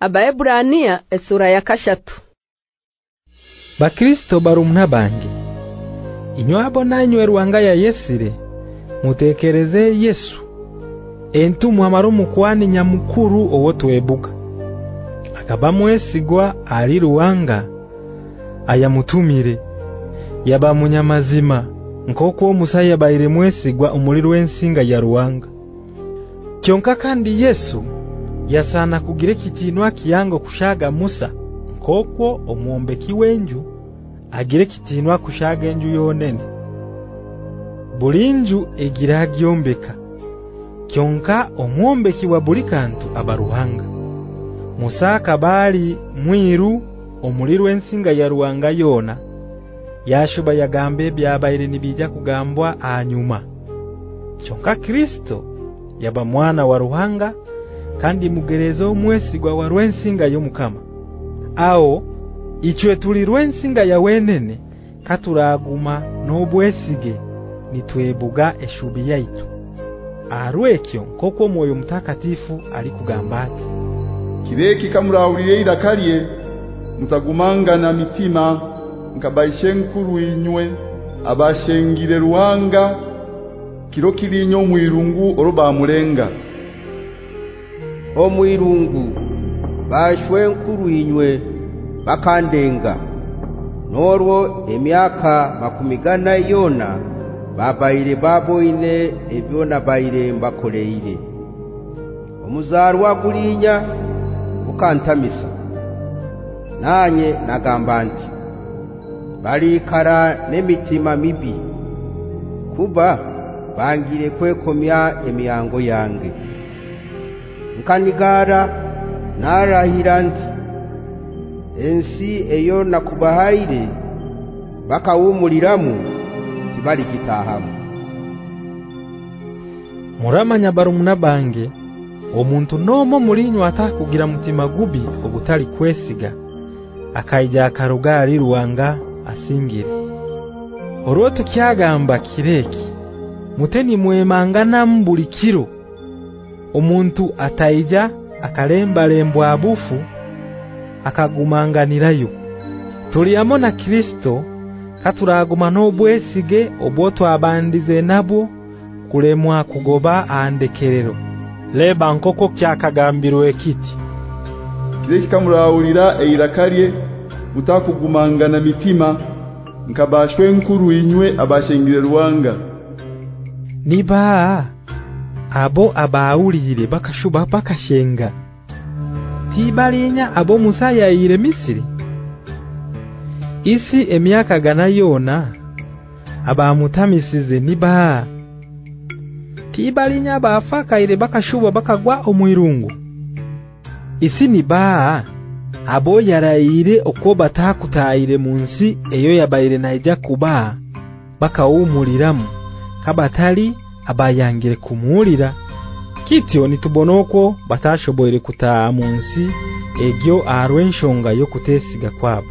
Abaebrania esura ya kashatu Bakristo barumna bange Inywabo nanywe ruwanga ya Yesire mutekereze Yesu entumu amarumu kwani nyamukuru owotwebuka akabamwesigwa ali ruwanga ayamutumire yabamunyamazima nkoko musaya bayire mwesigwa omulirwe ensinga ya ruwanga kyonka kandi Yesu yasana kugire kitinwa kiyango kushaga Musa nkokwo omwombeki wenju agire kitinwa kushaga enju yonene bulinju egiragyombeka kyonka omwombeki wa bulikantu abaruhanga Musa kabali mwiru omulirwe nsinga ya ruanga yona yashuba yagambe byabaire nibijja kugambwa anyuma chonka kristo yaba mwana wa ruhanga kandi mugerezo omwesigwa wa rwensinga yomukama Ao ichwe tuli rwensinga ya wenene katuraguma nobwesige nitwebuga eshubi yaitu arwekyo nkoko moyo mtakatifu alikugambati kireki kamurawulire irakalie mtagumanga na mitima nkabaishe nkuru inywe abashengire ruwanga kiro nyo mwirungu oroba mulenga omwirungu bashwe nkuruinywe bakandenga norwo emyaka makumigana yona babaire baboine ebyona baire mbakoleire omuzarwa gulinya ukantamisa nanye nagamba nti balikara n'emitima mibi kuba bangire kwekomya emiyango yange nkanigara narahiranti ensi eyo nakubahaire bakawumuliramu kibali kitahamu muramanya barumuna bange omuntu nomo mulinyo atakugira mutima gubi ogutali kwesiga akaija akarugali ruwanga asingire oruwo tukyagamba kireki muteni mwemangana mbulikiro omuntu ataija akalemba lembwa abufu akagumanganirayo tuliamo na Kristo katuraguma nobwesige obwoto abandize nabo kulemwa kugoba andekerero leba nkoko kyakagambirwe kiti kireki kamurawulira eirakalie mutakugumangana mitima nkabashwe nkuru inywe abashengire rwanga Nibaa abo abaawulire bakashuba pakashenga tibalinya abo musaya ire misiri isi emyaka gana yona abamutamisize niba tibalinya bafaka ire bakashuba bakagwa omwirungu isi niba abo yaraire okoba takutaire munsi eyo yabaire naija kuba bakawumuliramu kabatali abayangire kumulira kityo nitubonoko batashoboire kutaa munsi egyo arwenshonga yo kutesiga kwabo